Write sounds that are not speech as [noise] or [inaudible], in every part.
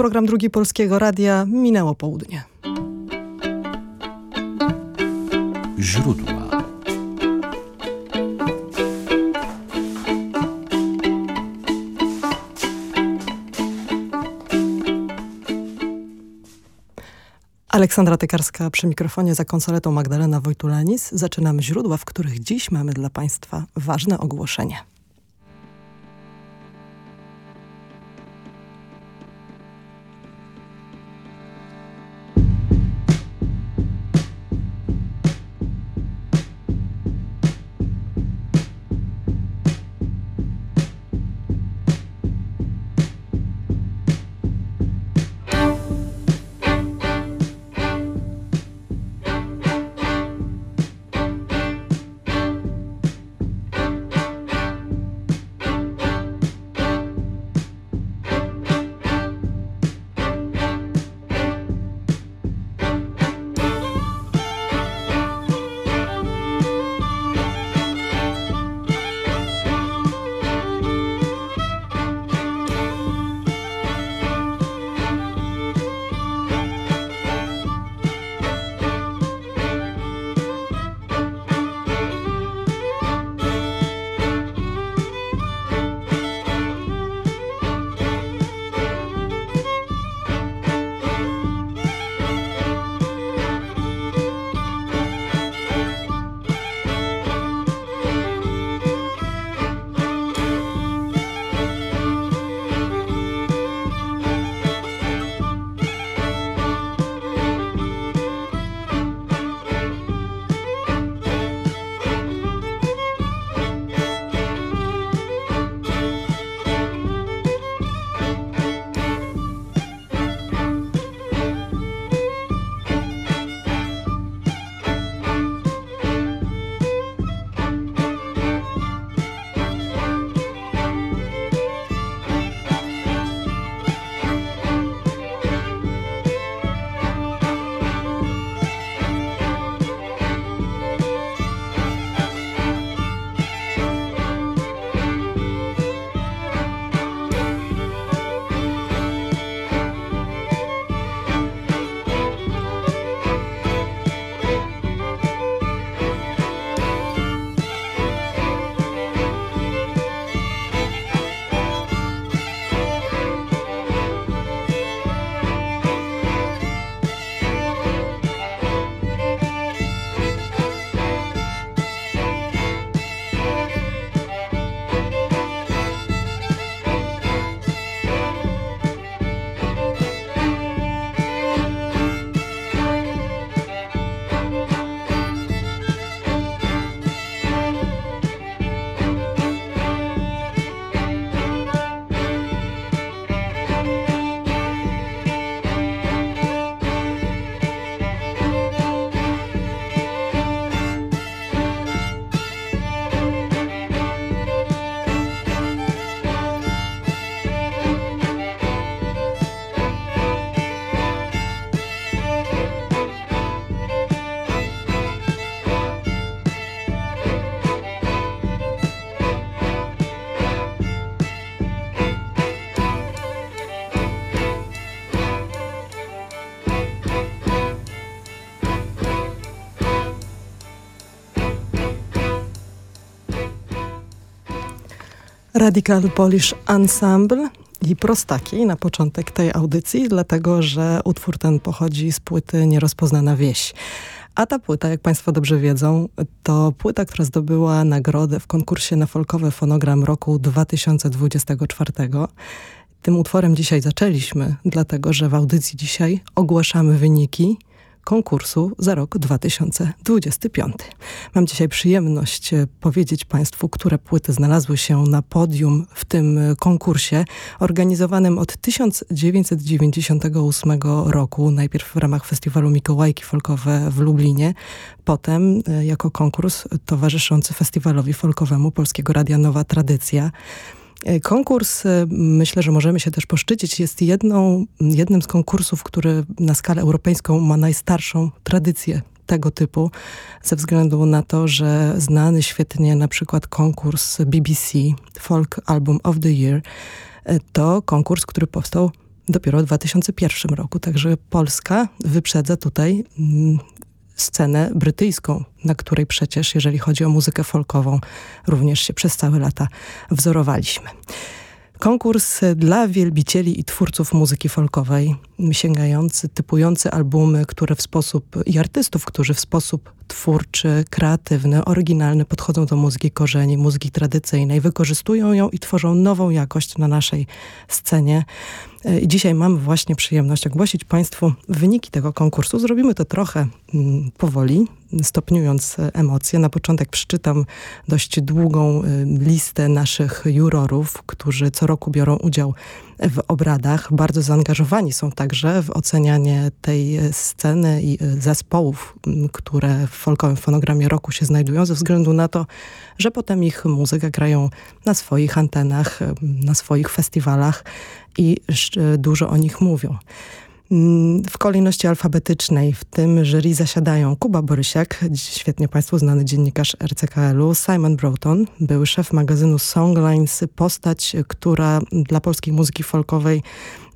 program Drugi Polskiego Radia. Minęło południe. Źródła Aleksandra Tekarska przy mikrofonie za konsoletą Magdalena Wojtulanis. Zaczynamy źródła, w których dziś mamy dla Państwa ważne ogłoszenie. Radical Polish Ensemble i prostaki na początek tej audycji, dlatego że utwór ten pochodzi z płyty Nierozpoznana Wieś. A ta płyta, jak Państwo dobrze wiedzą, to płyta, która zdobyła nagrodę w konkursie na folkowy fonogram roku 2024. Tym utworem dzisiaj zaczęliśmy, dlatego że w audycji dzisiaj ogłaszamy wyniki konkursu za rok 2025. Mam dzisiaj przyjemność e, powiedzieć Państwu, które płyty znalazły się na podium w tym e, konkursie organizowanym od 1998 roku, najpierw w ramach festiwalu Mikołajki Folkowe w Lublinie, potem e, jako konkurs towarzyszący festiwalowi folkowemu Polskiego Radia Nowa Tradycja. E, konkurs, e, myślę, że możemy się też poszczycić, jest jedną, jednym z konkursów, który na skalę europejską ma najstarszą tradycję tego typu, ze względu na to, że znany świetnie na przykład konkurs BBC Folk Album of the Year, e, to konkurs, który powstał dopiero w 2001 roku. Także Polska wyprzedza tutaj mm, scenę brytyjską, na której przecież, jeżeli chodzi o muzykę folkową, również się przez całe lata wzorowaliśmy. Konkurs dla wielbicieli i twórców muzyki folkowej, sięgający, typujący albumy, które w sposób, i artystów, którzy w sposób twórczy, kreatywny, oryginalny podchodzą do muzyki korzeni, muzyki tradycyjnej, wykorzystują ją i tworzą nową jakość na naszej scenie. I dzisiaj mamy właśnie przyjemność ogłosić Państwu wyniki tego konkursu. Zrobimy to trochę mm, powoli, stopniując emocje. Na początek przeczytam dość długą y, listę naszych jurorów, którzy co roku biorą udział w obradach. Bardzo zaangażowani są także w ocenianie tej sceny i y, zespołów, które w folkowym fonogramie roku się znajdują, ze względu na to, że potem ich muzykę grają na swoich antenach, na swoich festiwalach i dużo o nich mówią. W kolejności alfabetycznej w tym jury zasiadają Kuba Borysiak, świetnie Państwu znany dziennikarz RCKL-u, Simon Broughton, były szef magazynu Songlines, postać, która dla polskiej muzyki folkowej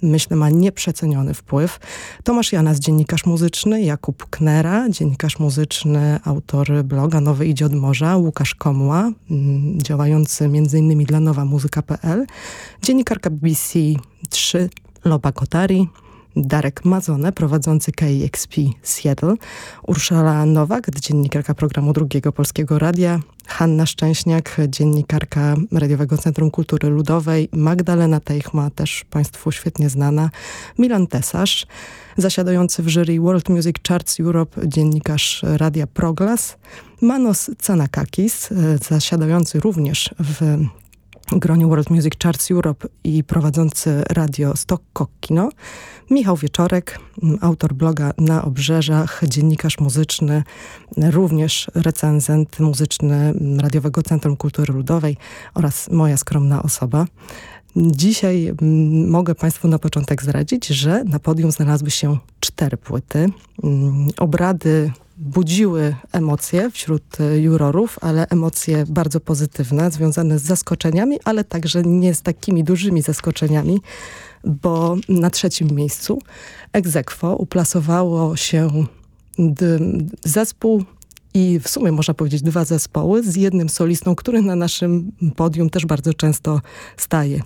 myślę ma nieprzeceniony wpływ. Tomasz Janas, dziennikarz muzyczny, Jakub Knera, dziennikarz muzyczny, autor bloga Nowy idzie od morza, Łukasz Komła, mm, działający m.in. dla nowamuzyka.pl, dziennikarka BBC 3 Loba Kotari, Darek Mazone, prowadzący KXP Seattle, Urszula Nowak, dziennikarka programu Drugiego Polskiego Radia, Hanna Szczęśniak, dziennikarka Radiowego Centrum Kultury Ludowej, Magdalena Teichma, też Państwu świetnie znana, Milan Tesarz, zasiadający w jury World Music Charts Europe, dziennikarz Radia Proglas, Manos Canakakis, zasiadający również w gronie World Music Charts Europe i prowadzący radio Stock Kino, Michał Wieczorek, autor bloga Na Obrzeżach, dziennikarz muzyczny, również recenzent muzyczny Radiowego Centrum Kultury Ludowej oraz moja skromna osoba. Dzisiaj mogę Państwu na początek zdradzić, że na podium znalazły się cztery płyty. Obrady budziły emocje wśród e, jurorów, ale emocje bardzo pozytywne, związane z zaskoczeniami, ale także nie z takimi dużymi zaskoczeniami, bo na trzecim miejscu egzekwo uplasowało się zespół i w sumie można powiedzieć dwa zespoły z jednym solistą, który na naszym podium też bardzo często staje.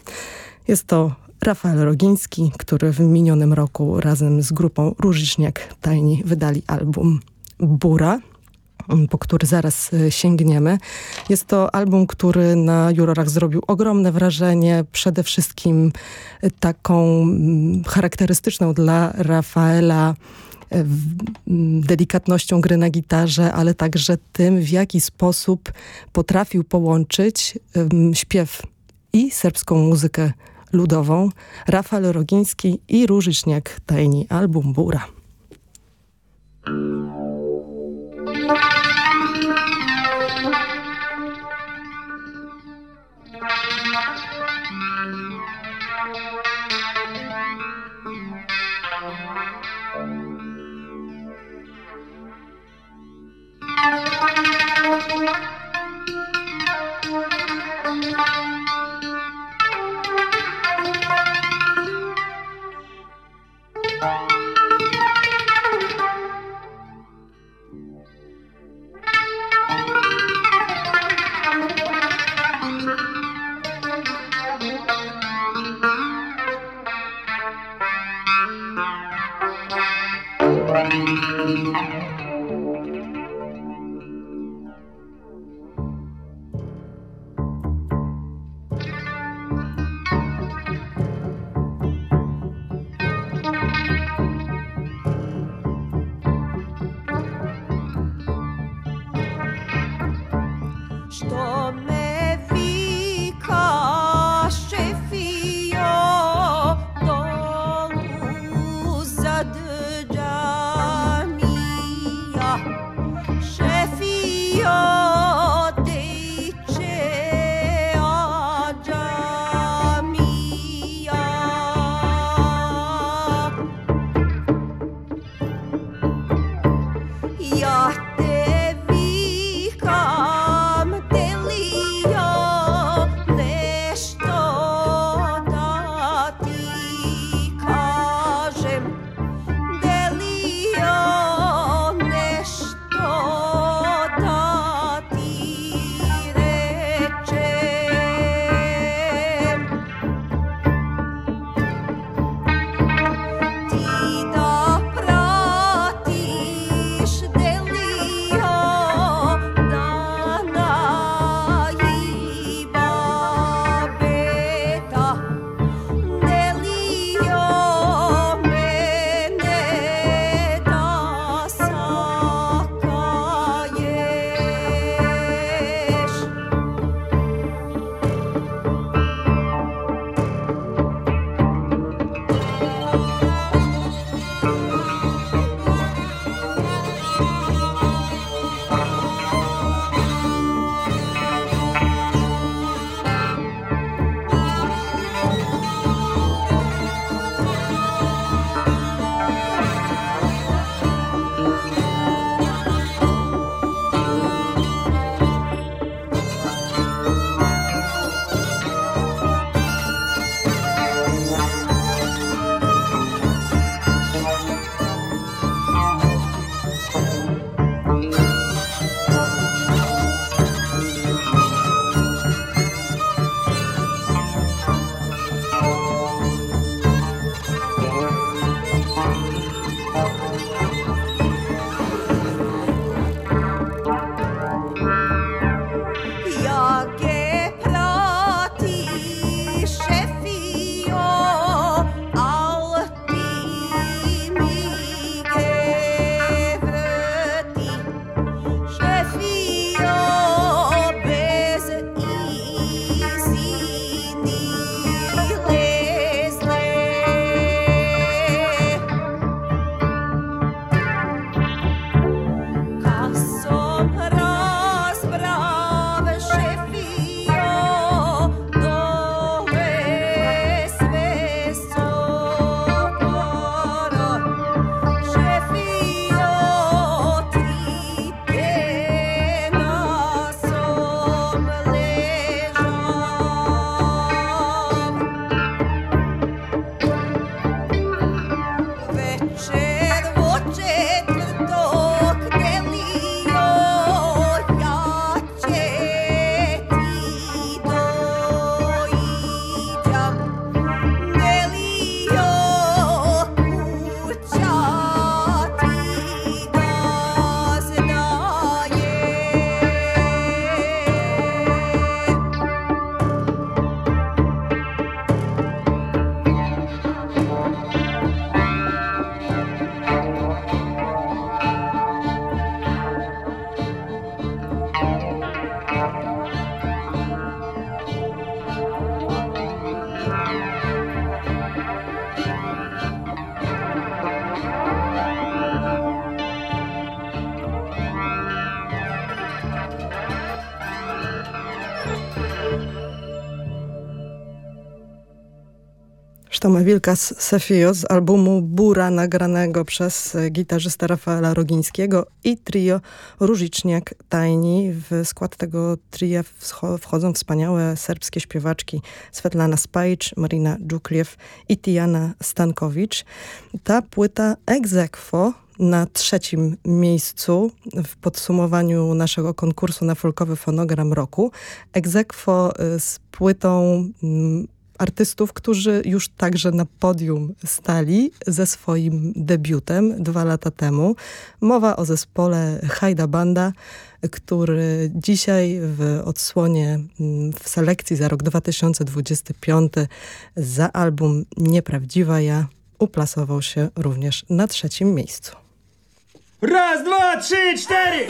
Jest to Rafael Rogiński, który w minionym roku razem z grupą Różyczniak Tajni wydali album Bura, po który zaraz e, sięgniemy. Jest to album, który na jurorach zrobił ogromne wrażenie, przede wszystkim e, taką charakterystyczną dla Rafaela e, delikatnością gry na gitarze, ale także tym, w jaki sposób potrafił połączyć śpiew i serbską muzykę ludową. Rafael Rogiński i Różyczniak Tajni, album Bura. Bye. Sztoma Wilkas Sefio z albumu Bura nagranego przez gitarzystę Rafaela Rogińskiego i trio Różiczniak Tajni. W skład tego tria wchodzą wspaniałe serbskie śpiewaczki Svetlana Spajcz, Marina Dżukliew i Tiana Stankowicz. Ta płyta Egzekwo na trzecim miejscu w podsumowaniu naszego konkursu na folkowy fonogram roku. Egzekwo y, z płytą mm, artystów, którzy już także na podium stali ze swoim debiutem dwa lata temu. Mowa o zespole Hajda Banda, który dzisiaj w odsłonie mm, w selekcji za rok 2025 za album Nieprawdziwa Ja uplasował się również na trzecim miejscu. Raz, dwa, trzy, cztery!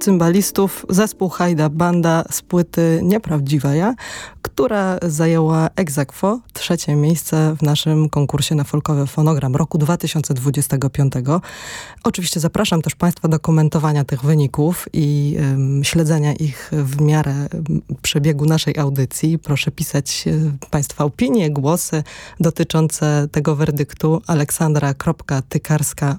Cymbalistów zespół Hajda Banda z płyty Nieprawdziwa Ja, która zajęła ex aequo trzecie miejsce w naszym konkursie na folkowy fonogram roku 2025. Oczywiście zapraszam też Państwa do komentowania tych wyników i śledzenia ich w miarę przebiegu naszej audycji. Proszę pisać um, Państwa opinie, głosy dotyczące tego werdyktu aleksandra.tykarska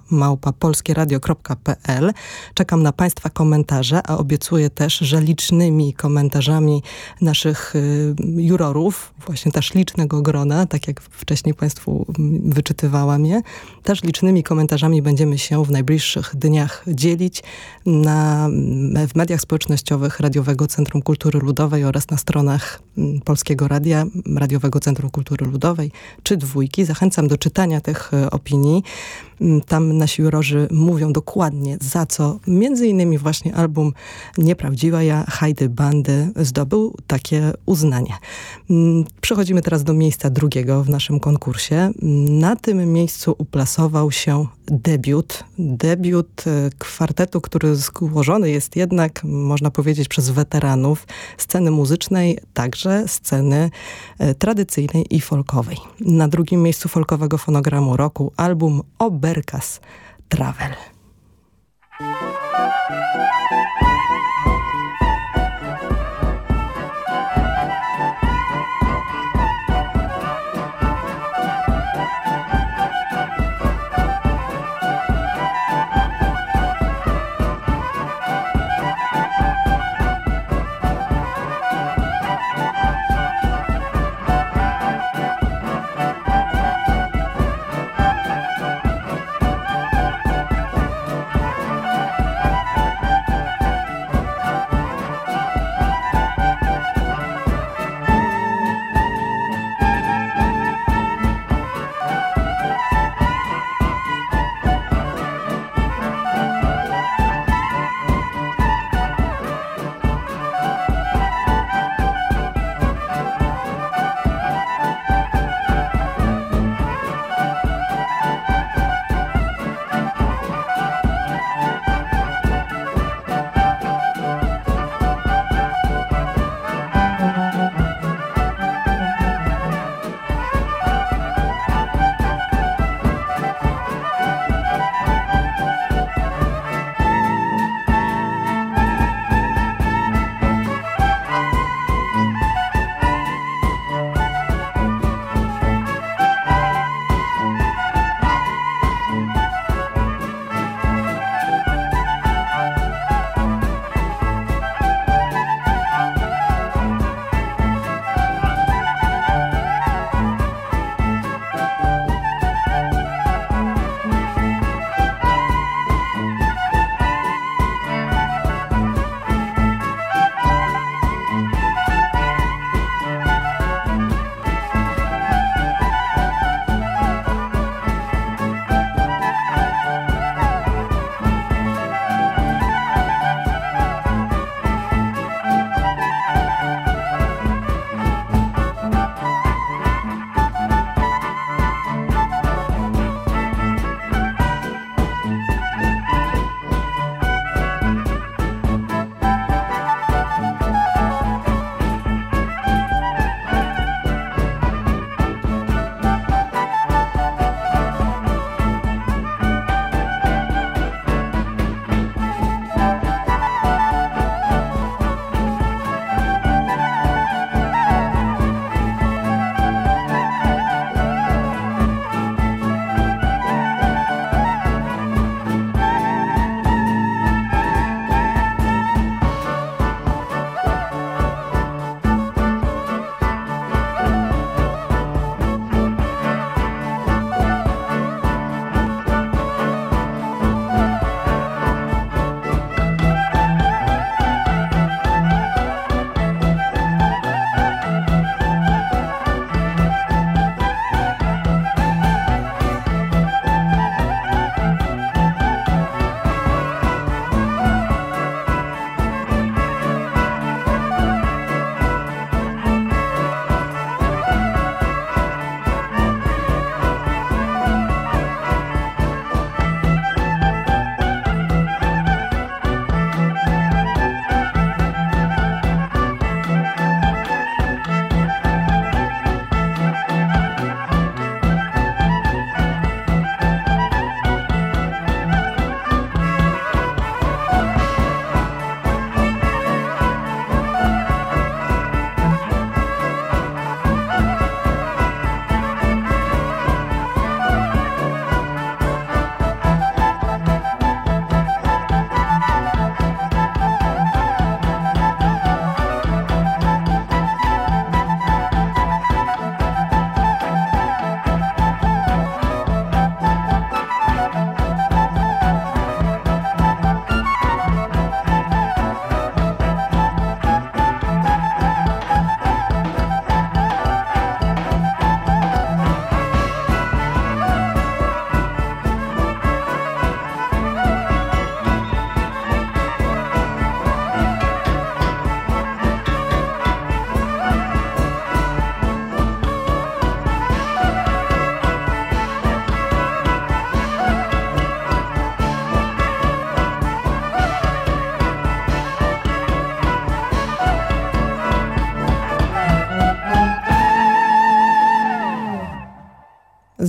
polskieradio.pl Czekam na Państwa komentarze, a obiecuję też, że licznymi komentarzami naszych y, jurorów, właśnie też licznego grona, tak jak wcześniej Państwu mm, wyczytywałam je, też licznymi komentarzami będziemy się w najbliższych dniach dzielić na, mm, w mediach społecznościowych Radiowego Centrum Kultury Ludowej oraz na stronach mm, Polskiego Radia, Radiowego Centrum Kultury Ludowej czy Dwójki. Zachęcam do czytania tych y, opinii. Mm, tam nasi jurorzy mówią dokładnie za co między innymi właśnie album Nieprawdziwa ja Hajdy Bandy zdobył takie uznanie. Mm, przechodzimy teraz do miejsca drugiego w naszym konkursie. Na tym miejscu uplasował się debiut. Debiut e, kwartetu, który złożony jest jednak, można powiedzieć, przez weteranów sceny muzycznej, także sceny e, tradycyjnej i folkowej. Na drugim miejscu folkowego fonogramu roku album Oberkas Travel.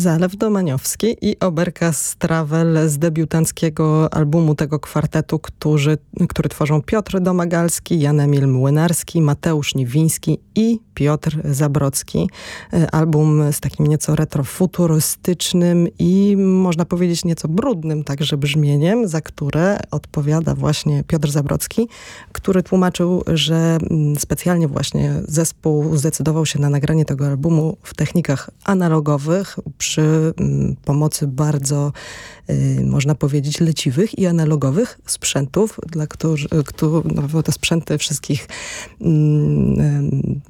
Zalew Domaniowski i Oberka Stravel z debiutanckiego albumu tego kwartetu, którzy, który tworzą Piotr Domagalski, Jan Emil Młynarski, Mateusz Niwiński i Piotr Zabrocki. E, album z takim nieco retrofuturystycznym i można powiedzieć nieco brudnym także brzmieniem, za które odpowiada właśnie Piotr Zabrocki, który tłumaczył, że mm, specjalnie właśnie zespół zdecydował się na nagranie tego albumu w technikach analogowych przy mm, pomocy bardzo, y, można powiedzieć, leciwych i analogowych sprzętów, dla których, no, te sprzęty wszystkich mm,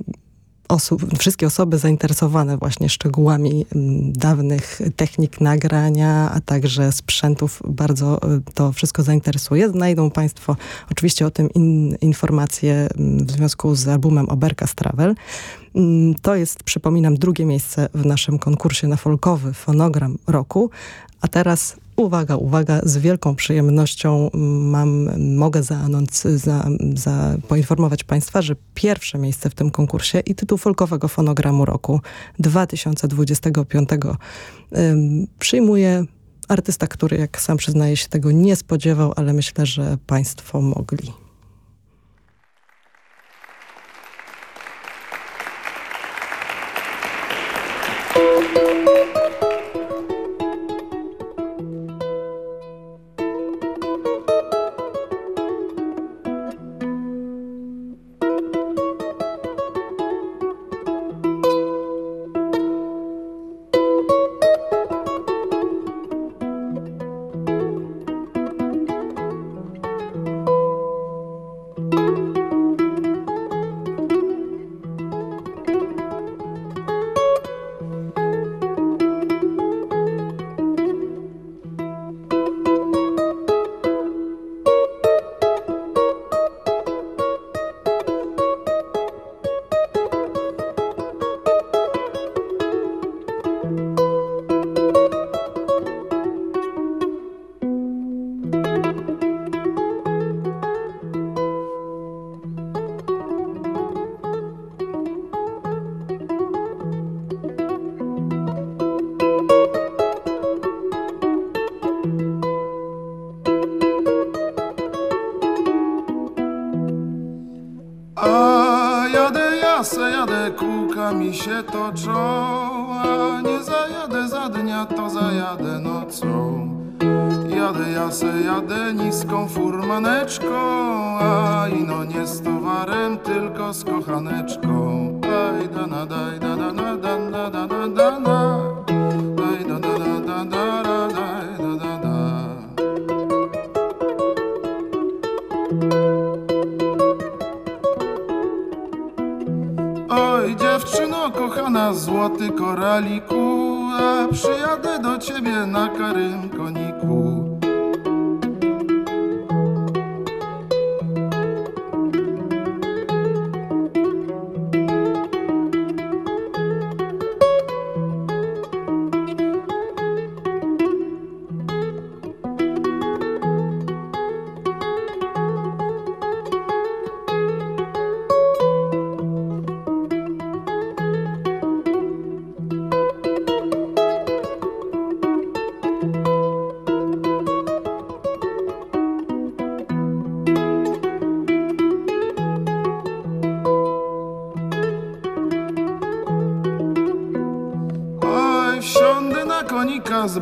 osób, wszystkie osoby zainteresowane właśnie szczegółami mm, dawnych technik nagrania, a także sprzętów bardzo y, to wszystko zainteresuje. Znajdą Państwo oczywiście o tym in, informacje mm, w związku z albumem Oberka Travel. Mm, to jest, przypominam, drugie miejsce w naszym konkursie na folkowy fonogram roku. A teraz Uwaga, uwaga, z wielką przyjemnością mam, mogę za, za, poinformować Państwa, że pierwsze miejsce w tym konkursie i tytuł folkowego fonogramu roku 2025 ym, przyjmuje artysta, który jak sam przyznaje się tego nie spodziewał, ale myślę, że Państwo mogli.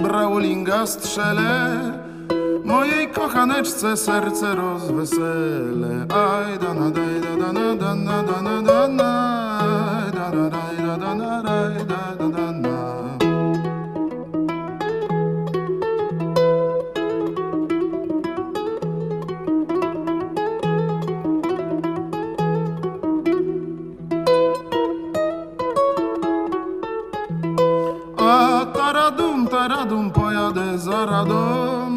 Z Brawlinga strzelę. Mojej kochaneczce serce rozwesele. Aj da na daj da na da na da na da na da da da da da da da radą,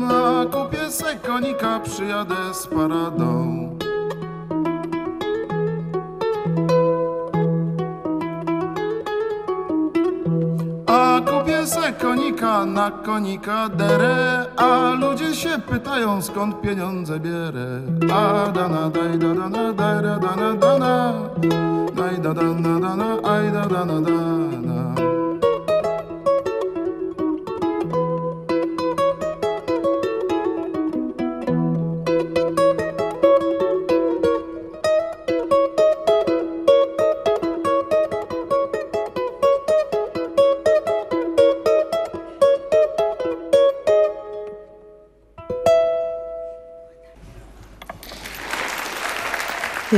a kupię se konika, przyjadę z paradą. A kupię se konika, na konika derę, a ludzie się pytają skąd pieniądze bierę. A dana daj da dana daj da dana dana daj da dana dana aj da dana dana.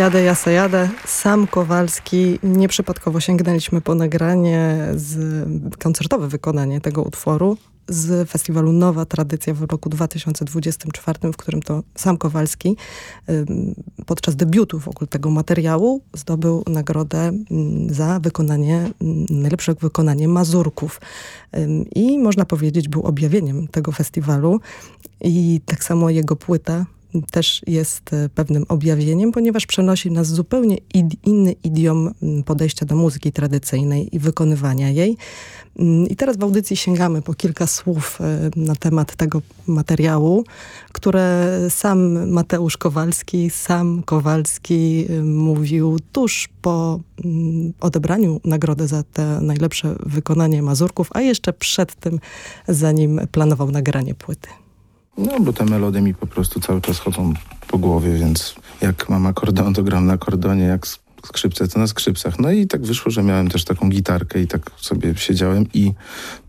Jadę, jasa, jadę. Sam Kowalski. Nieprzypadkowo sięgnęliśmy po nagranie, z, koncertowe wykonanie tego utworu z festiwalu Nowa Tradycja w roku 2024, w którym to sam Kowalski podczas debiutu w ogóle tego materiału zdobył nagrodę za wykonanie, najlepsze wykonanie Mazurków. I można powiedzieć był objawieniem tego festiwalu i tak samo jego płyta też jest e, pewnym objawieniem, ponieważ przenosi nas zupełnie inny idiom podejścia do muzyki tradycyjnej i wykonywania jej. I teraz w audycji sięgamy po kilka słów e, na temat tego materiału, które sam Mateusz Kowalski, sam Kowalski e, mówił tuż po odebraniu nagrody za te najlepsze wykonanie Mazurków, a jeszcze przed tym, zanim planował nagranie płyty. No, bo te melodie mi po prostu cały czas chodzą po głowie, więc jak mam akordon, to gram na akordonie, jak skrzypce, to na skrzypcach. No i tak wyszło, że miałem też taką gitarkę i tak sobie siedziałem i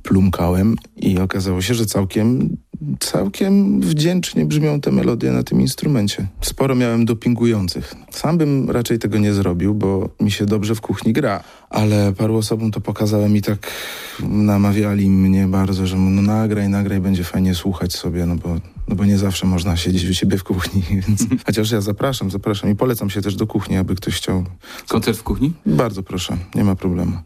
plumkałem i okazało się, że całkiem, całkiem wdzięcznie brzmią te melodie na tym instrumencie. Sporo miałem dopingujących. Sam bym raczej tego nie zrobił, bo mi się dobrze w kuchni gra, ale paru osobom to pokazałem i tak namawiali mnie bardzo, że no nagraj, nagraj, będzie fajnie słuchać sobie, no bo, no bo nie zawsze można siedzieć u siebie w kuchni, [laughs] więc chociaż ja zapraszam, zapraszam i polecam się też do kuchni, aby ktoś chciał. Koncert w kuchni? Bardzo proszę, nie ma problemu.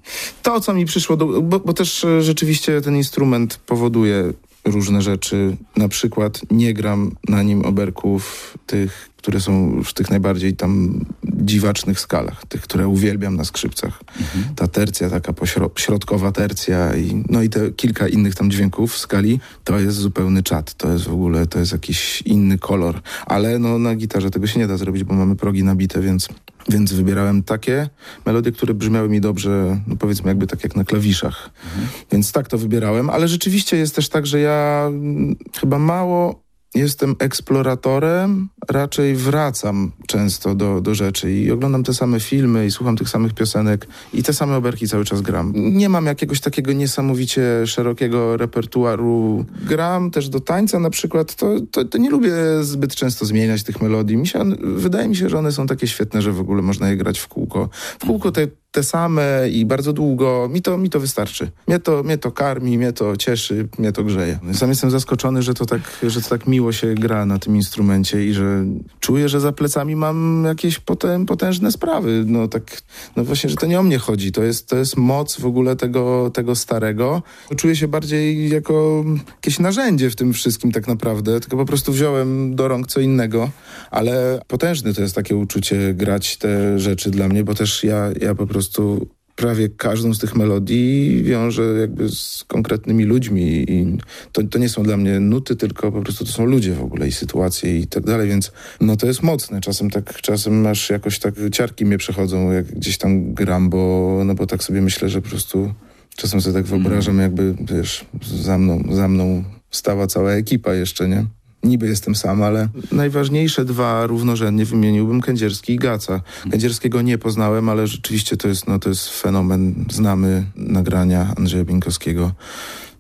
To, co mi przyszło, do, bo, bo też e, rzeczywiście ten instrument powoduje różne rzeczy. Na przykład nie gram na nim oberków tych, które są w tych najbardziej tam dziwacznych skalach, tych, które uwielbiam na skrzypcach. Mhm. Ta tercja, taka środkowa tercja i, no i te kilka innych tam dźwięków w skali, to jest zupełny czat. To jest w ogóle, to jest jakiś inny kolor. Ale no na gitarze tego się nie da zrobić, bo mamy progi nabite, więc więc wybierałem takie melodie, które brzmiały mi dobrze, no powiedzmy jakby tak jak na klawiszach. Mhm. Więc tak to wybierałem, ale rzeczywiście jest też tak, że ja mm, chyba mało jestem eksploratorem, raczej wracam często do, do rzeczy i oglądam te same filmy i słucham tych samych piosenek i te same oberki cały czas gram. Nie mam jakiegoś takiego niesamowicie szerokiego repertuaru. Gram też do tańca na przykład, to, to, to nie lubię zbyt często zmieniać tych melodii. Mi się, wydaje mi się, że one są takie świetne, że w ogóle można je grać w kółko. W kółko te te same i bardzo długo, mi to, mi to wystarczy. Mnie to, mnie to karmi, mnie to cieszy, mnie to grzeje. Sam jestem zaskoczony, że to, tak, że to tak miło się gra na tym instrumencie i że czuję, że za plecami mam jakieś potem, potężne sprawy. No tak, no właśnie, że to nie o mnie chodzi. To jest, to jest moc w ogóle tego, tego starego. Czuję się bardziej jako jakieś narzędzie w tym wszystkim tak naprawdę, tylko po prostu wziąłem do rąk co innego, ale potężne to jest takie uczucie grać te rzeczy dla mnie, bo też ja, ja po prostu prostu prawie każdą z tych melodii wiąże jakby z konkretnymi ludźmi i to, to nie są dla mnie nuty, tylko po prostu to są ludzie w ogóle i sytuacje i tak dalej, więc no to jest mocne. Czasem tak, czasem aż jakoś tak ciarki mnie przechodzą, jak gdzieś tam gram, bo, no bo tak sobie myślę, że po prostu czasem sobie tak wyobrażam, jakby, wiesz, za mną, za mną stała cała ekipa jeszcze, nie? Niby jestem sam, ale najważniejsze dwa równorzędnie wymieniłbym Kędzierski i Gaca. Kędzierskiego nie poznałem, ale rzeczywiście to jest, no, to jest fenomen. Znamy nagrania Andrzeja Bieńkowskiego.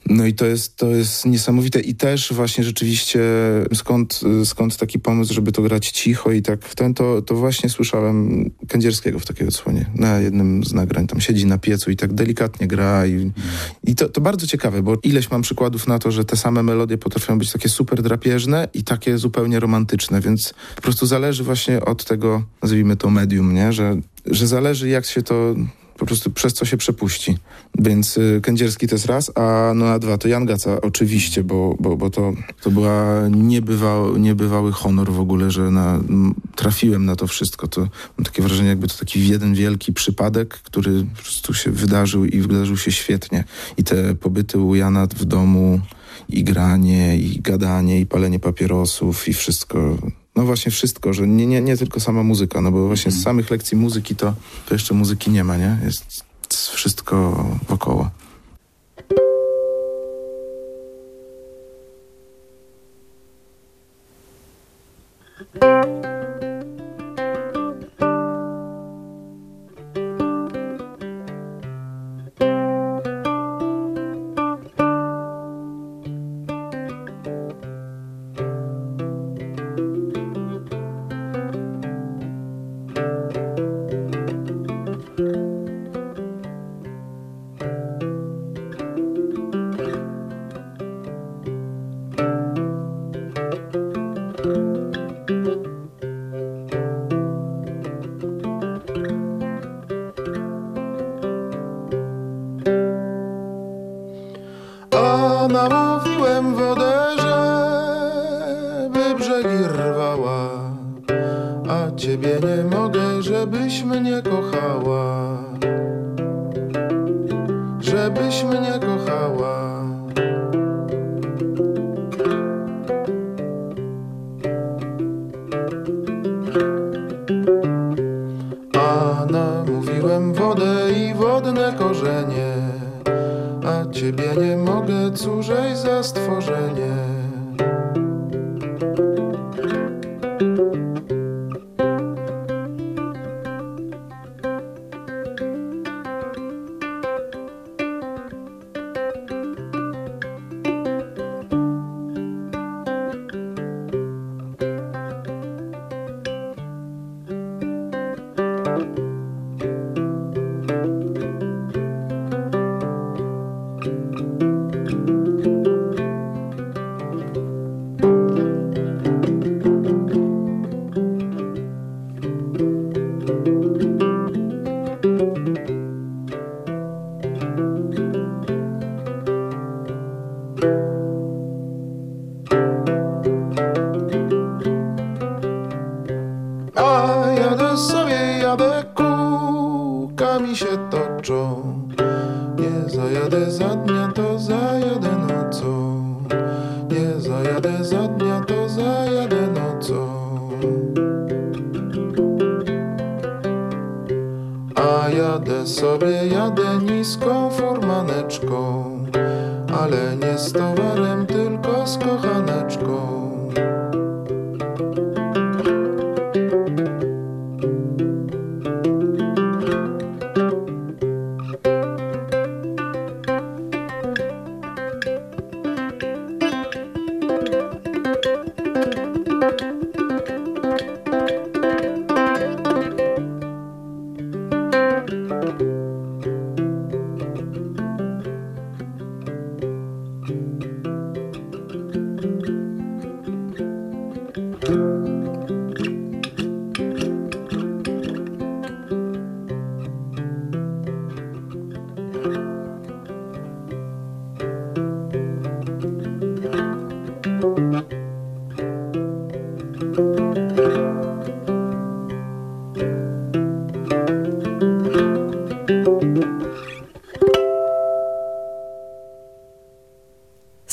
No i to jest, to jest niesamowite i też właśnie rzeczywiście skąd, skąd taki pomysł, żeby to grać cicho i tak w ten, to, to właśnie słyszałem Kędzierskiego w takiej odsłonie na jednym z nagrań. Tam siedzi na piecu i tak delikatnie gra i, i to, to bardzo ciekawe, bo ileś mam przykładów na to, że te same melodie potrafią być takie super drapieżne i takie zupełnie romantyczne, więc po prostu zależy właśnie od tego, nazwijmy to medium, nie? Że, że zależy jak się to po prostu przez co się przepuści. Więc y, Kędzierski to jest raz, a no a dwa to Jan Gaca oczywiście, bo, bo, bo to, to była niebywały, niebywały honor w ogóle, że na, trafiłem na to wszystko. To mam takie wrażenie, jakby to taki jeden wielki przypadek, który po prostu się wydarzył i wydarzył się świetnie. I te pobyty u Jana w domu i granie, i gadanie, i palenie papierosów, i wszystko no właśnie wszystko, że nie, nie, nie tylko sama muzyka, no bo właśnie z mhm. samych lekcji muzyki to, to jeszcze muzyki nie ma, nie? Jest wszystko wokoło.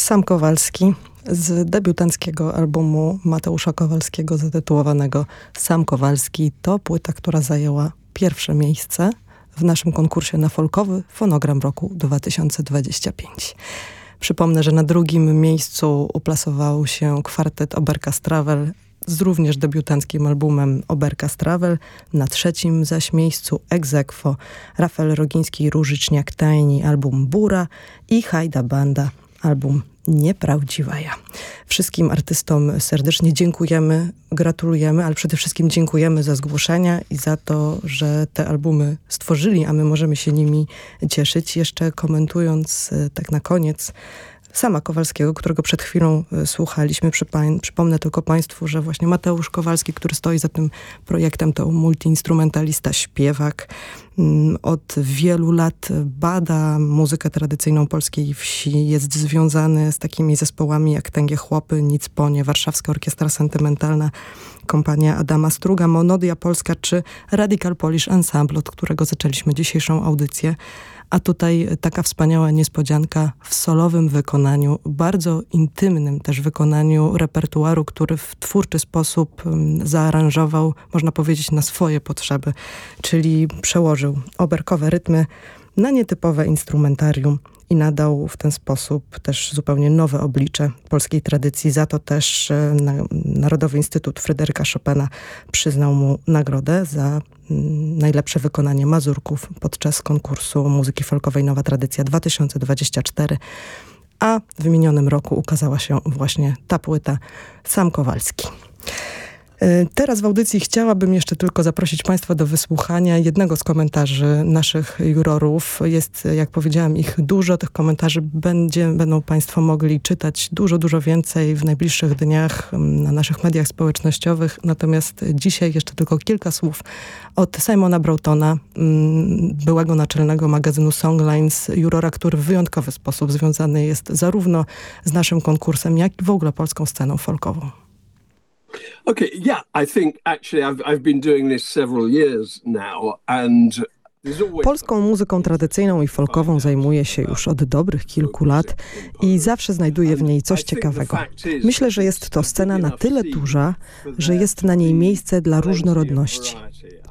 Sam Kowalski z debiutanckiego albumu Mateusza Kowalskiego zatytułowanego Sam Kowalski. To płyta, która zajęła pierwsze miejsce w naszym konkursie na folkowy fonogram roku 2025. Przypomnę, że na drugim miejscu uplasował się kwartet Oberka Stravel z również debiutanckim albumem Oberka Stravel. Na trzecim zaś miejscu Egzekwo Rafael Rogiński Różyczniak Tajni album Bura i Hajda Banda album Nieprawdziwa ja. Wszystkim artystom serdecznie dziękujemy, gratulujemy, ale przede wszystkim dziękujemy za zgłoszenia i za to, że te albumy stworzyli, a my możemy się nimi cieszyć. Jeszcze komentując e, tak na koniec sama Kowalskiego, którego przed chwilą e, słuchaliśmy. Przypomnę tylko Państwu, że właśnie Mateusz Kowalski, który stoi za tym projektem, to multiinstrumentalista, śpiewak. Mm, Od wielu lat bada muzykę tradycyjną polskiej wsi. Jest związany z takimi zespołami jak Tęgie Chłopy, Nic Ponie, Warszawska Orkiestra Sentymentalna, kompania Adama Struga, Monodia Polska czy Radical Polish Ensemble, od którego zaczęliśmy dzisiejszą audycję. A tutaj taka wspaniała niespodzianka w solowym wykonaniu, bardzo intymnym też wykonaniu repertuaru, który w twórczy sposób mm, zaaranżował, można powiedzieć, na swoje potrzeby, czyli przełożył oberkowe rytmy na nietypowe instrumentarium i nadał w ten sposób też zupełnie nowe oblicze polskiej tradycji. Za to też e, na, Narodowy Instytut Fryderyka Chopina przyznał mu nagrodę za najlepsze wykonanie mazurków podczas konkursu muzyki folkowej Nowa Tradycja 2024. A w minionym roku ukazała się właśnie ta płyta Sam Kowalski. E, Teraz w audycji chciałabym jeszcze tylko zaprosić Państwa do wysłuchania jednego z komentarzy naszych jurorów. Jest, jak powiedziałam, ich dużo. Tych komentarzy będzie, będą Państwo mogli czytać dużo, dużo więcej w najbliższych dniach mm, na naszych mediach społecznościowych. Natomiast dzisiaj jeszcze tylko kilka słów od Simona Broughtona, mm, byłego naczelnego magazynu Songlines, jurora, który w wyjątkowy sposób związany jest zarówno z naszym konkursem, jak i w ogóle polską sceną folkową. Okay, yeah, I think actually I've, I've been doing this several years now and Polską muzyką tradycyjną i folkową zajmuję się już od dobrych kilku lat i zawsze znajduję w niej coś ciekawego. Myślę, że jest to scena na tyle duża, że jest na niej miejsce dla różnorodności.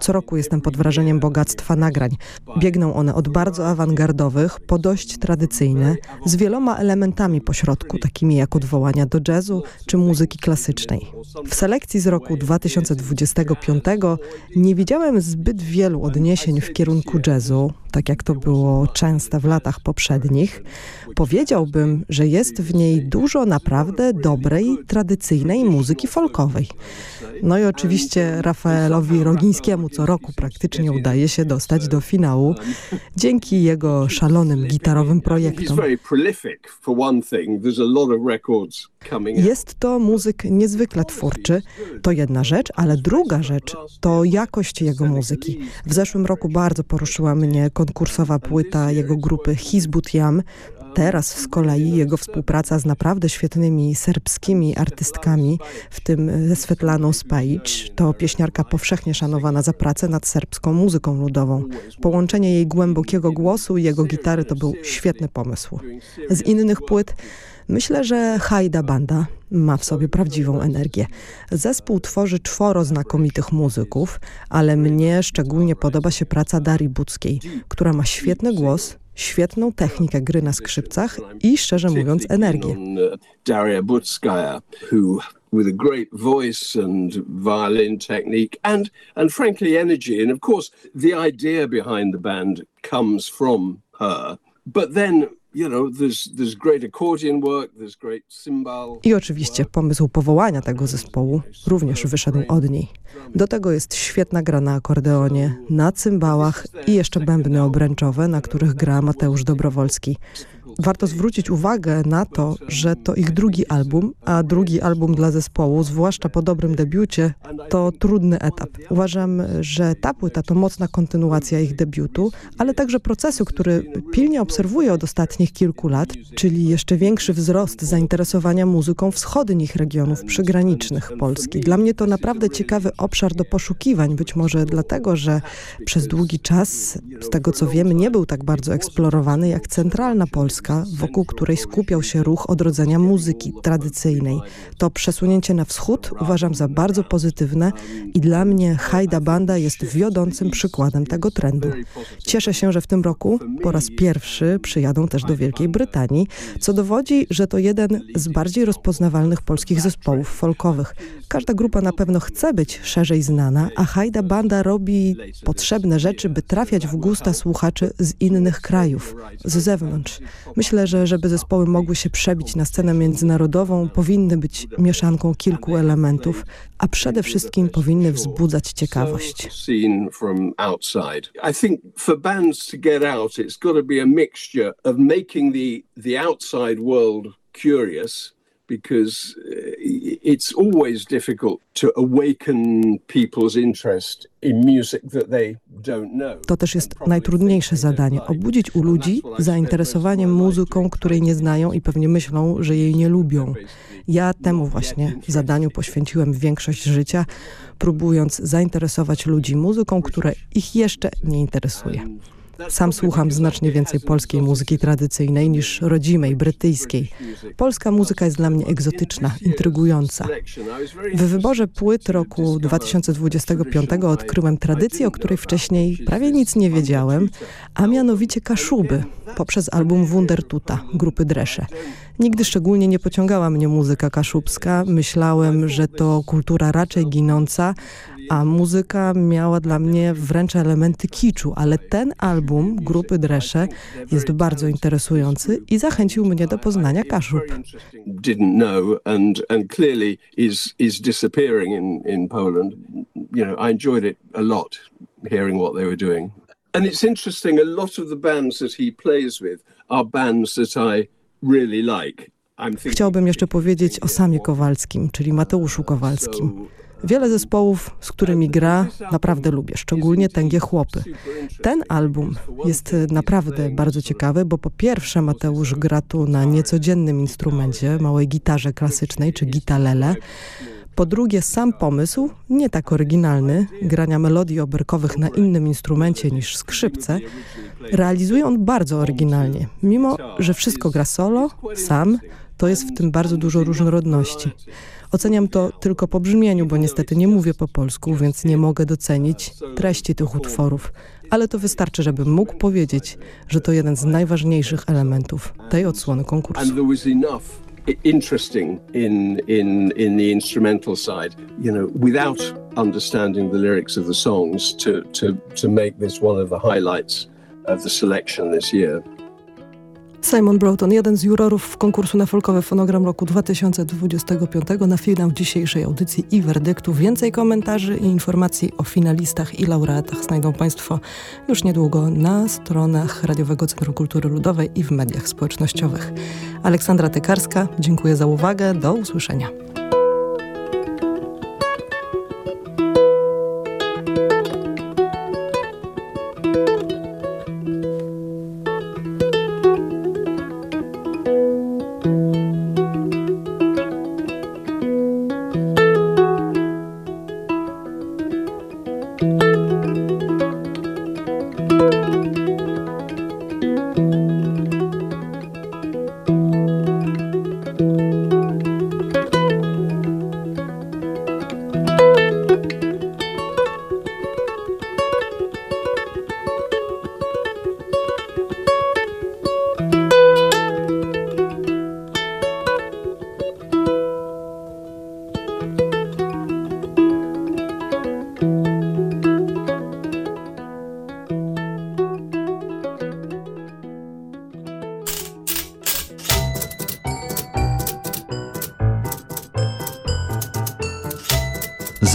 Co roku jestem pod wrażeniem bogactwa nagrań. Biegną one od bardzo awangardowych po dość tradycyjne, z wieloma elementami pośrodku, takimi jak odwołania do jazzu czy muzyki klasycznej. W selekcji z roku 2025 nie widziałem zbyt wielu odniesień w kierunku jazzu, tak jak to było częste w latach poprzednich. Powiedziałbym, że jest w niej dużo naprawdę dobrej, tradycyjnej muzyki folkowej. No i oczywiście Rafaelowi Rogińskiemu co roku praktycznie udaje się dostać do finału dzięki jego szalonym gitarowym projektom. Jest to muzyk niezwykle twórczy, to jedna rzecz, ale druga rzecz to jakość jego muzyki. W zeszłym roku bardzo poruszyła mnie konkursowa płyta jego grupy Hizbut Jam, Teraz z kolei jego współpraca z naprawdę świetnymi serbskimi artystkami, w tym ze Svetlaną to pieśniarka powszechnie szanowana za pracę nad serbską muzyką ludową. Połączenie jej głębokiego głosu i jego gitary to był świetny pomysł. Z innych płyt Myślę, że Hajda Banda ma w sobie prawdziwą energię. Zespół tworzy czworo znakomitych muzyków, ale mnie szczególnie podoba się praca Darii Buckiej, która ma świetny głos, świetną technikę gry na skrzypcach i szczerze mówiąc energię. Daria Butskaya, who with a great voice and violin technique and and frankly energy and of course the idea behind the band comes from her but then i oczywiście pomysł powołania tego zespołu również wyszedł od niej. Do tego jest świetna gra na akordeonie, na cymbałach i jeszcze bębny obręczowe, na których gra Mateusz Dobrowolski. Warto zwrócić uwagę na to, że to ich drugi album, a drugi album dla zespołu, zwłaszcza po dobrym debiucie, to trudny etap. Uważam, że ta płyta to mocna kontynuacja ich debiutu, ale także procesu, który pilnie obserwuję od ostatnich kilku lat, czyli jeszcze większy wzrost zainteresowania muzyką wschodnich regionów przygranicznych Polski. Dla mnie to naprawdę ciekawy obszar do poszukiwań, być może dlatego, że przez długi czas, z tego co wiemy, nie był tak bardzo eksplorowany jak centralna Polska wokół której skupiał się ruch odrodzenia muzyki tradycyjnej. To przesunięcie na wschód uważam za bardzo pozytywne i dla mnie Hajda Banda jest wiodącym przykładem tego trendu. Cieszę się, że w tym roku po raz pierwszy przyjadą też do Wielkiej Brytanii, co dowodzi, że to jeden z bardziej rozpoznawalnych polskich zespołów folkowych. Każda grupa na pewno chce być szerzej znana, a Hajda Banda robi potrzebne rzeczy, by trafiać w gusta słuchaczy z innych krajów, z zewnątrz. Myślę, że żeby zespoły mogły się przebić na scenę międzynarodową, powinny być mieszanką kilku elementów, a przede wszystkim powinny wzbudzać ciekawość. Curious because uh, it's always difficult to awaken people's interest in music that they don't know. To też jest najtrudniejsze zadanie obudzić u ludzi zainteresowanie muzyką, której nie znają i pewnie myślą, że jej nie lubią. Ja temu właśnie zadaniu poświęciłem większość życia, próbując zainteresować ludzi muzyką, która ich jeszcze nie interesuje. Sam słucham znacznie więcej polskiej muzyki tradycyjnej niż rodzimej, brytyjskiej. Polska muzyka jest dla mnie egzotyczna, intrygująca. W wyborze płyt roku 2025 odkryłem tradycję, o której wcześniej prawie nic nie wiedziałem, a mianowicie Kaszuby poprzez album Wundertuta grupy Dresze. Nigdy szczególnie nie pociągała mnie muzyka kaszubska. Myślałem, że to kultura raczej ginąca, a muzyka miała dla mnie wręcz elementy kiczu, ale ten album grupy Dresze jest bardzo interesujący i zachęcił mnie do poznania Kaszub. Didn't know and and clearly is is disappearing in in Poland. You know, I enjoyed it a lot hearing what they were doing. And it's interesting a lot of the bands that he plays with are bands that I really like. Chciałbym jeszcze powiedzieć o Samie Kowalskim, czyli Mateuszu Kowalskim. Wiele zespołów, z którymi gra, naprawdę lubię, szczególnie Tęgie Chłopy. Ten album jest naprawdę bardzo ciekawy, bo po pierwsze Mateusz gra tu na niecodziennym instrumencie, małej gitarze klasycznej czy gitalele. Po drugie, sam pomysł, nie tak oryginalny, grania melodii oberkowych na innym instrumencie niż skrzypce, realizuje on bardzo oryginalnie. Mimo, że wszystko gra solo, sam, to jest w tym bardzo dużo różnorodności. Oceniam to tylko po brzmieniu, bo niestety nie mówię po polsku, więc nie mogę docenić treści tych utworów. Ale to wystarczy, żebym mógł powiedzieć, że to jeden z najważniejszych elementów tej odsłony konkursu. interesting in in in the instrumental side you know without understanding the lyrics of the songs to to to make this one of the highlights of the selection this year Simon Broughton, jeden z jurorów konkursu na folkowy fonogram roku 2025 na finał dzisiejszej audycji i werdyktu. Więcej komentarzy i informacji o finalistach i laureatach znajdą Państwo już niedługo na stronach Radiowego Centrum Kultury Ludowej i w mediach społecznościowych. Aleksandra Tykarska, dziękuję za uwagę. Do usłyszenia.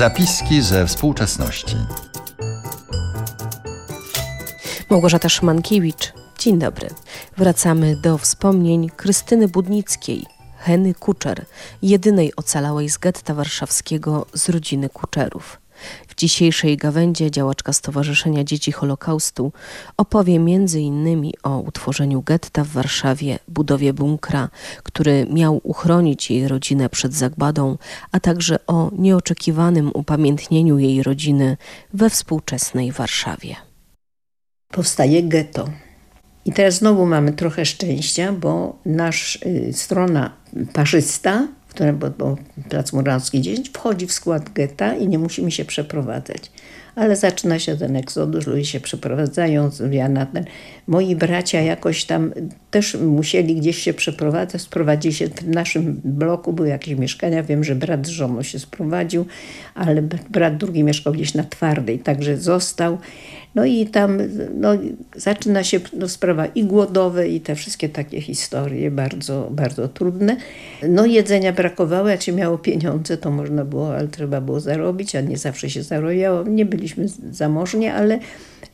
Zapiski ze współczesności. Małgorzata Szymankiewicz. Dzień dobry. Wracamy do wspomnień Krystyny Budnickiej, Heny Kuczer, jedynej ocalałej z getta warszawskiego z rodziny Kuczerów. W dzisiejszej gawędzie działaczka Stowarzyszenia Dzieci Holokaustu opowie innymi o utworzeniu getta w Warszawie, budowie bunkra, który miał uchronić jej rodzinę przed zagbadą, a także o nieoczekiwanym upamiętnieniu jej rodziny we współczesnej Warszawie. Powstaje getto. I teraz znowu mamy trochę szczęścia, bo nasz y, strona parzysta które, bo, bo Plac Muralski 10 wchodzi w skład getta i nie musimy się przeprowadzać. Ale zaczyna się ten eksodus, ludzie się przeprowadzają. Ja na ten, moi bracia jakoś tam też musieli gdzieś się przeprowadzać, sprowadzili się w naszym bloku, były jakieś mieszkania. Wiem, że brat z żoną się sprowadził, ale brat drugi mieszkał gdzieś na Twardej, także został. No i tam no, zaczyna się no, sprawa i głodowe, i te wszystkie takie historie bardzo, bardzo trudne. No jedzenia brakowało, jak się miało pieniądze, to można było, ale trzeba było zarobić, a nie zawsze się zarabiało. Nie byliśmy zamożni, ale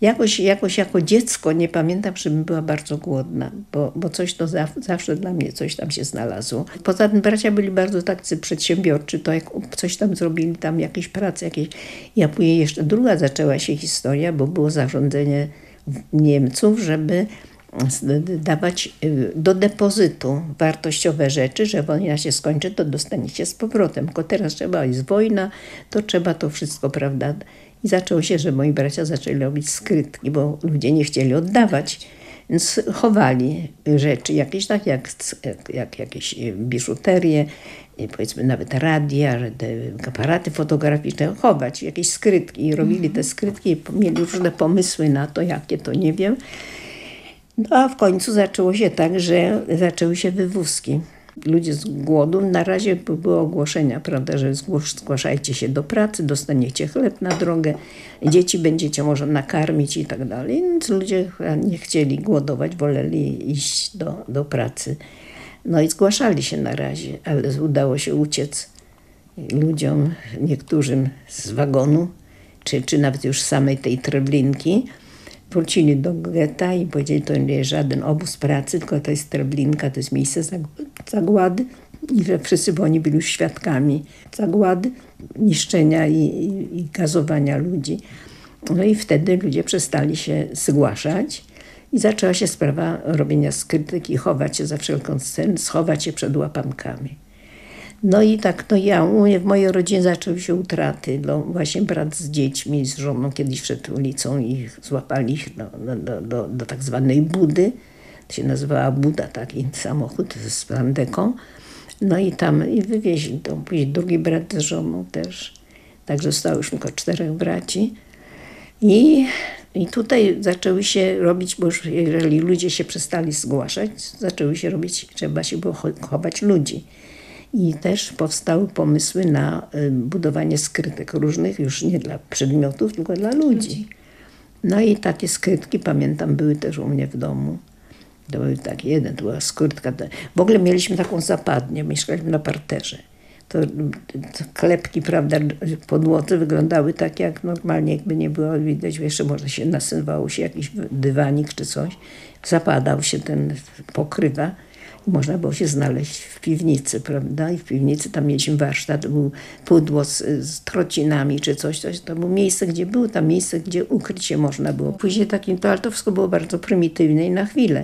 jakoś, jakoś jako dziecko nie pamiętam, żebym była bardzo głodna, bo, bo coś to za, zawsze dla mnie coś tam się znalazło. Poza tym bracia byli bardzo tacy przedsiębiorczy, to jak coś tam zrobili, tam jakieś prace jakieś. Ja później jeszcze druga zaczęła się historia, bo było zarządzenie Niemców, żeby dawać y, do depozytu wartościowe rzeczy, że wojna się skończy, to dostaniecie z powrotem. Tylko teraz trzeba, jest wojna, to trzeba to wszystko, prawda, i zaczęło się, że moi bracia zaczęli robić skrytki, bo ludzie nie chcieli oddawać. Więc chowali rzeczy jakieś, tak jak, jak, jak jakieś biżuterię, powiedzmy nawet radia, aparaty fotograficzne, chować jakieś skrytki. I robili te skrytki i mieli różne pomysły na to, jakie to nie wiem. No a w końcu zaczęło się tak, że zaczęły się wywózki ludzie z głodu. Na razie były ogłoszenia, prawda, że zgłaszajcie się do pracy, dostaniecie chleb na drogę, dzieci będziecie może nakarmić i tak dalej. Więc ludzie nie chcieli głodować, woleli iść do, do pracy. No i zgłaszali się na razie, ale udało się uciec ludziom, niektórym z wagonu, czy, czy nawet już samej tej treblinki wrócili do getta i powiedzieli, to nie jest żaden obóz pracy, tylko to jest Treblinka, to jest miejsce zagłady i że wszyscy, bo oni byli już świadkami zagłady, niszczenia i, i, i gazowania ludzi. No i wtedy ludzie przestali się zgłaszać i zaczęła się sprawa robienia skrytyk i chować się za wszelką scenę, schować się przed łapankami. No i tak, no ja, w mojej rodzinie zaczęły się utraty. No, właśnie brat z dziećmi, z żoną kiedyś przed ulicą i złapali ich do, do, do, do, tak zwanej budy. To się nazywała Buda, taki samochód z plandeką. No i tam i wywieźli to. Później drugi brat z żoną też. Także zostało już tylko czterech braci. I, I tutaj zaczęły się robić, bo już jeżeli ludzie się przestali zgłaszać, zaczęły się robić, trzeba się było chować ludzi. I też powstały pomysły na y, budowanie skrytek różnych, już nie dla przedmiotów, tylko dla ludzi. No i takie skrytki, pamiętam, były też u mnie w domu. To był taki jeden, to była skrytka. W ogóle mieliśmy taką zapadnię, mieszkaliśmy na parterze. To, to klepki, prawda, podłoty wyglądały tak jak normalnie, jakby nie było widać, jeszcze może się nasywało się jakiś dywanik czy coś. Zapadał się ten pokrywa można było się znaleźć w piwnicy, prawda? I w piwnicy tam mieliśmy warsztat, był pudło z, z trocinami czy coś, coś. To było miejsce, gdzie było tam miejsce, gdzie ukryć się można było. Później takim, to, ale to wszystko było bardzo prymitywne i na chwilę.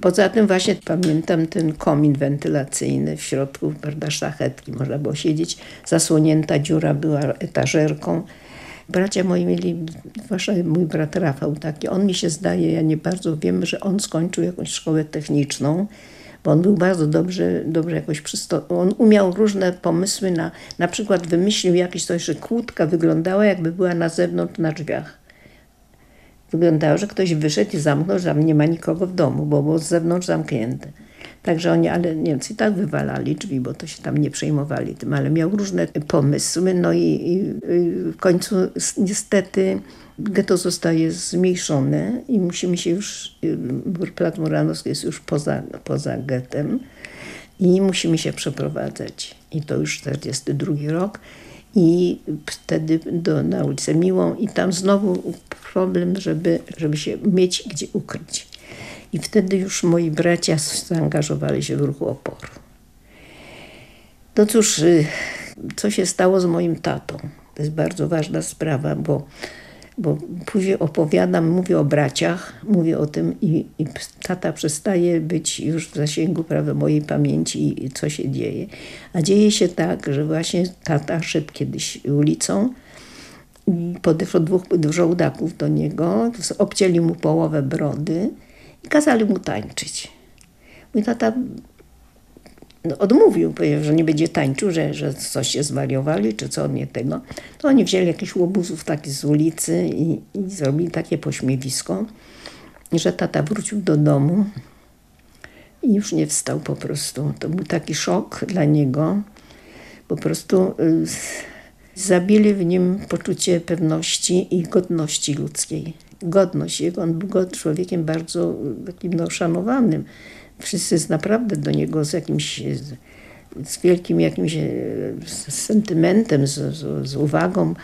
Poza tym właśnie pamiętam ten komin wentylacyjny w środku, prawda, sztachetki. Można było siedzieć, zasłonięta dziura była etażerką. Bracia moi mieli, zwłaszcza mój brat Rafał taki, on mi się zdaje, ja nie bardzo wiem, że on skończył jakąś szkołę techniczną bo on był bardzo dobrze, dobrze jakoś przystosowany. On umiał różne pomysły na, na przykład wymyślił jakieś coś, że kłódka wyglądała jakby była na zewnątrz na drzwiach. Wyglądało, że ktoś wyszedł i zamknął, że tam nie ma nikogo w domu, bo było z zewnątrz zamknięte. Także oni, ale Niemcy i tak wywalali drzwi, bo to się tam nie przejmowali tym, ale miał różne pomysły. No i, i w końcu niestety getto zostaje zmniejszone i musimy się już, Plac Muranowski jest już poza, poza gettem i musimy się przeprowadzać. I to już 42 rok. I wtedy do, na ulicę Miłą i tam znowu problem, żeby, żeby się mieć gdzie ukryć. I wtedy już moi bracia zaangażowali się w ruchu oporu. No cóż, y, co się stało z moim tatą? To jest bardzo ważna sprawa, bo, bo później opowiadam, mówię o braciach, mówię o tym i, i tata przestaje być już w zasięgu prawda, mojej pamięci i co się dzieje. A dzieje się tak, że właśnie tata szedł kiedyś ulicą i podeszło dwóch żołdaków do niego, obcięli mu połowę brody i kazali mu tańczyć. Mój tata no, odmówił, powiedział, że nie będzie tańczył, że, że coś się zwariowali, czy co nie tego. To oni wzięli jakiś łobuzów taki z ulicy i, i zrobili takie pośmiewisko, że tata wrócił do domu i już nie wstał po prostu. To był taki szok dla niego. Po prostu y, zabili w nim poczucie pewności i godności ludzkiej godność jego. On był człowiekiem bardzo takim no, szanowanym. Wszyscy naprawdę do niego z jakimś, z wielkim jakimś e, sentymentem, z, z, z uwagą.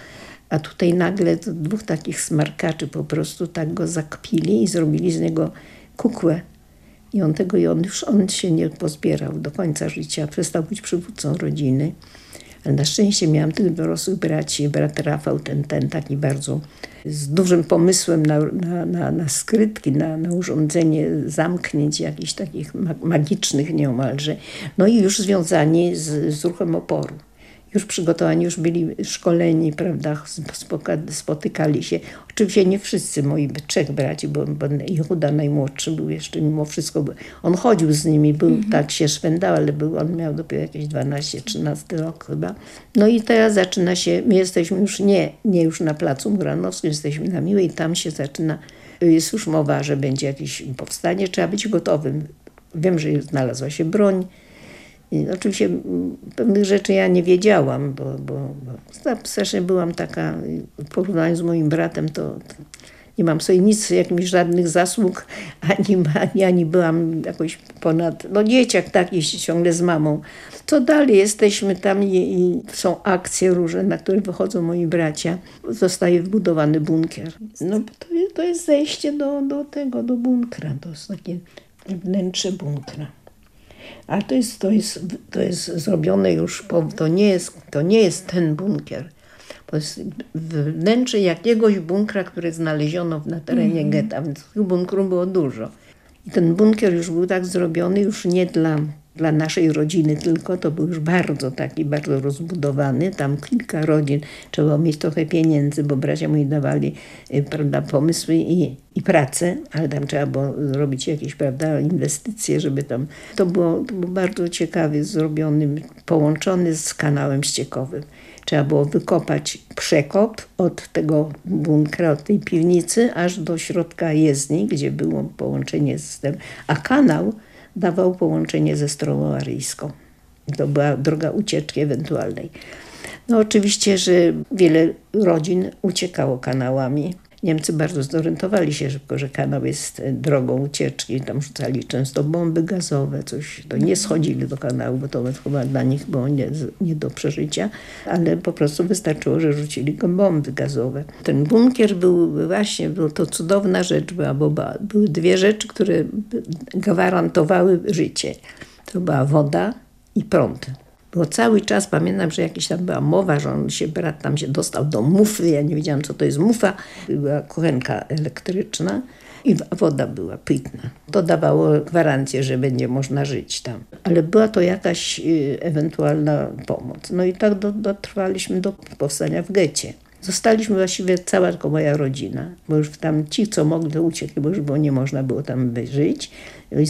A tutaj nagle dwóch takich smarkaczy po prostu tak go zakpili i zrobili z niego kukłę. I on tego, i on już on się nie pozbierał do końca życia. Przestał być przywódcą rodziny. Ale na szczęście miałam tych dorosłych braci. Brat Rafał, ten, ten taki bardzo z dużym pomysłem na, na, na, na skrytki, na, na urządzenie zamknięć jakichś takich magicznych nieomalże. No i już związani z, z ruchem oporu już przygotowani, już byli szkoleni, prawda, spotykali się. Oczywiście nie wszyscy moi trzech braci, bo, bo Jehuda najmłodszy był jeszcze mimo wszystko, on chodził z nimi, był, mhm. tak się szwendał, ale był, on miał dopiero jakieś 12-13 rok chyba. No i teraz zaczyna się, my jesteśmy już nie, nie już na placu Muranowskim, jesteśmy na Miłej, tam się zaczyna, jest już mowa, że będzie jakieś powstanie, trzeba być gotowym. Wiem, że znalazła się broń, i oczywiście pewnych rzeczy ja nie wiedziałam, bo, bo, bo strasznie byłam taka, w porównaniu z moim bratem, to, to nie mam sobie nic, jakimś żadnych zasług, [laughs] ani, ani, ani byłam jakoś ponad, no dzieciak taki ciągle z mamą. Co dalej, jesteśmy tam i, i, są akcje różne, na które wychodzą moi bracia. Zostaje wbudowany bunkier. No to, to jest zejście do, do tego, do bunkra, to jest takie wnętrze bunkra. Ale to jest, to jest, to jest zrobione już, po, to, nie jest, to nie jest ten bunkier. To jest wnętrze jakiegoś bunkra, który znaleziono na terenie mm. getta, więc tych bunkrów było dużo. I ten bunkier już był tak zrobiony, już nie dla Dla naszej rodziny tylko to był już bardzo taki, bardzo rozbudowany. Tam kilka rodzin, trzeba mieć trochę pieniędzy, bo bracia moi dawali y, prawda, pomysły i, i pracę, ale tam trzeba było zrobić jakieś prawda, inwestycje, żeby tam... To było, to było bardzo ciekawie zrobiony, połączony z kanałem ściekowym. Trzeba było wykopać przekop od tego bunkra, od tej piwnicy, aż do środka jezdni, gdzie było połączenie z tym. A kanał dawał połączenie ze stroną aryjską. To była droga ucieczki ewentualnej. No oczywiście, że wiele rodzin uciekało kanałami. Niemcy bardzo zorientowali się szybko, że kanał jest drogą ucieczki. Tam rzucali często bomby gazowe, coś. To nie schodzili do kanału, bo to chyba dla nich było nie, nie do przeżycia, ale po prostu wystarczyło, że rzucili go bomby gazowe. Ten bunkier był właśnie, był to cudowna rzecz, była, bo były dwie rzeczy, które gwarantowały życie. To była woda i prąd. Bo cały czas pamiętam, że jakaś tam była mowa, że on się, brat tam się dostał do mufy, ja nie wiedziałam co to jest mufa. Była kuchenka elektryczna i woda była pitna. To dawało gwarancję, że będzie można żyć tam. Ale była to jakaś y, ewentualna pomoc. No i tak do, dotrwaliśmy do powstania w getcie. Zostaliśmy właściwie cała tylko moja rodzina, bo już tam ci, co mogli, uciekli, bo już było, nie można było tam żyć.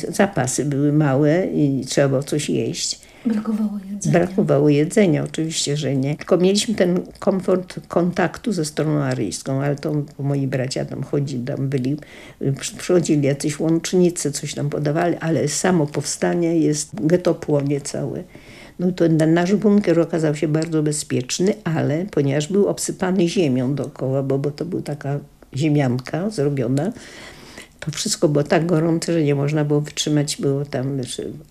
Zapasy były małe i trzeba było coś jeść. Brakowało jedzenia. Brakowało jedzenia, oczywiście, że nie. Tylko mieliśmy ten komfort kontaktu ze stroną aryjską, ale to moi bracia tam chodzi, tam byli, przychodzili jacyś łącznicy, coś tam podawali, ale samo powstanie jest getto płonie całe. No to nasz bunkier okazał się bardzo bezpieczny, ale ponieważ był obsypany ziemią dookoła, bo, bo to była taka ziemianka zrobiona, to wszystko było tak gorące, że nie można było wytrzymać. Było tam,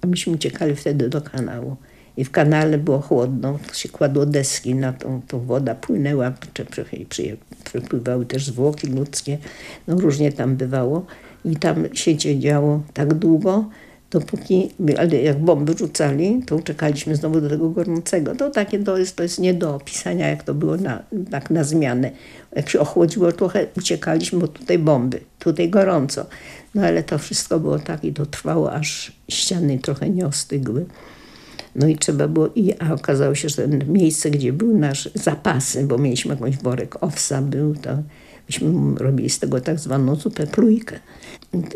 a myśmy uciekali wtedy do kanału. I w kanale było chłodno, to się kładło deski na tą, tą woda płynęła, przepływały też zwłoki ludzkie, no różnie tam bywało. I tam się działo tak długo, dopóki, ale jak bomby rzucali, to uczekaliśmy znowu do tego gorącego. To takie to jest, to jest nie do opisania, jak to było na, tak na zmianę. Jak się ochłodziło trochę, uciekaliśmy, bo tutaj bomby, tutaj gorąco. No ale to wszystko było tak i to trwało, aż ściany trochę nie ostygły. No i trzeba było, i, a okazało się, że miejsce, gdzie był nasz zapasy, bo mieliśmy jakąś worek owsa był, to myśmy robili z tego tak zwaną zupę plujkę.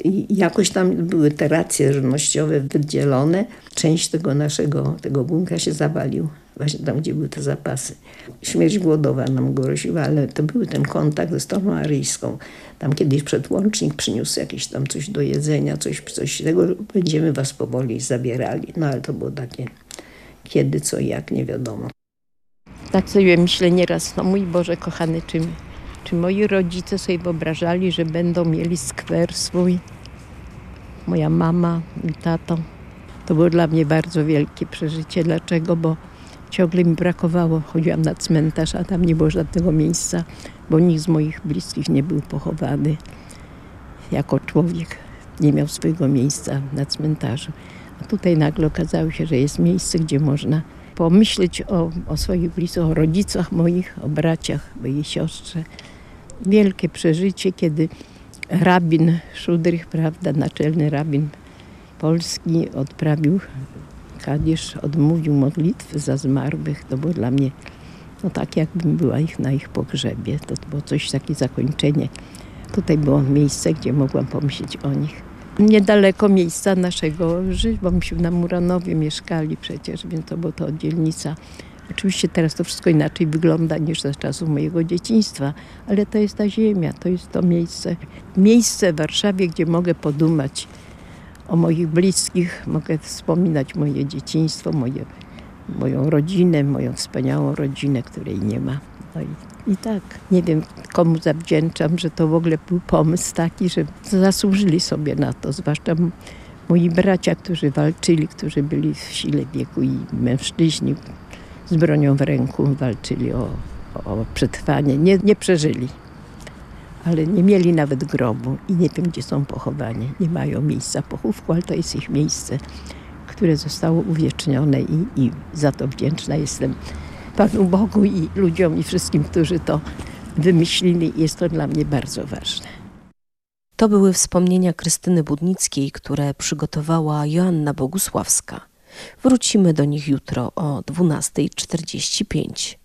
I jakoś tam były te racje żywnościowe wydzielone. Część tego naszego tego bunkra się zawalił, właśnie tam, gdzie były te zapasy. Śmierć głodowa nam groziła, ale to był ten kontakt ze stroną aryjską. Tam kiedyś przedłącznik przyniósł jakieś tam coś do jedzenia, coś, coś tego, będziemy was powoli zabierali. No ale to było takie kiedy, co i jak, nie wiadomo. Tak sobie myślę nieraz, no mój Boże kochany, czym czy moi rodzice sobie wyobrażali, że będą mieli skwer swój? Moja mama i tato. To było dla mnie bardzo wielkie przeżycie. Dlaczego? Bo ciągle mi brakowało. Chodziłam na cmentarz, a tam nie było żadnego miejsca, bo nikt z moich bliskich nie był pochowany jako człowiek. Nie miał swojego miejsca na cmentarzu. A tutaj nagle okazało się, że jest miejsce, gdzie można pomyśleć o, o swoich bliskich, o rodzicach moich, o braciach, mojej siostrze wielkie przeżycie, kiedy rabin Szudrych, prawda, naczelny rabin polski odprawił Kadisz, odmówił modlitwy za zmarłych. To było dla mnie no tak, jakbym była ich na ich pogrzebie. To było coś, takie zakończenie. Tutaj było miejsce, gdzie mogłam pomyśleć o nich. Niedaleko miejsca naszego życia, bo myśmy na Muranowie mieszkali przecież, więc to była to dzielnica Oczywiście teraz to wszystko inaczej wygląda niż za czasów mojego dzieciństwa, ale to jest ta ziemia, to jest to miejsce. Miejsce w Warszawie, gdzie mogę podumać o moich bliskich, mogę wspominać moje dzieciństwo, moje, moją rodzinę, moją wspaniałą rodzinę, której nie ma. No i, i tak, nie wiem komu zawdzięczam, że to w ogóle był pomysł taki, że zasłużyli sobie na to, zwłaszcza moi bracia, którzy walczyli, którzy byli w sile wieku i mężczyźni, z bronią w ręku walczyli o, o przetrwanie. Nie, nie przeżyli, ale nie mieli nawet grobu i nie wiem, gdzie są pochowani. Nie mają miejsca pochówku, ale to jest ich miejsce, które zostało uwiecznione i, i za to wdzięczna jestem Panu Bogu i ludziom i wszystkim, którzy to wymyślili. Jest to dla mnie bardzo ważne. To były wspomnienia Krystyny Budnickiej, które przygotowała Joanna Bogusławska. Wrócimy do nich jutro o 12.45.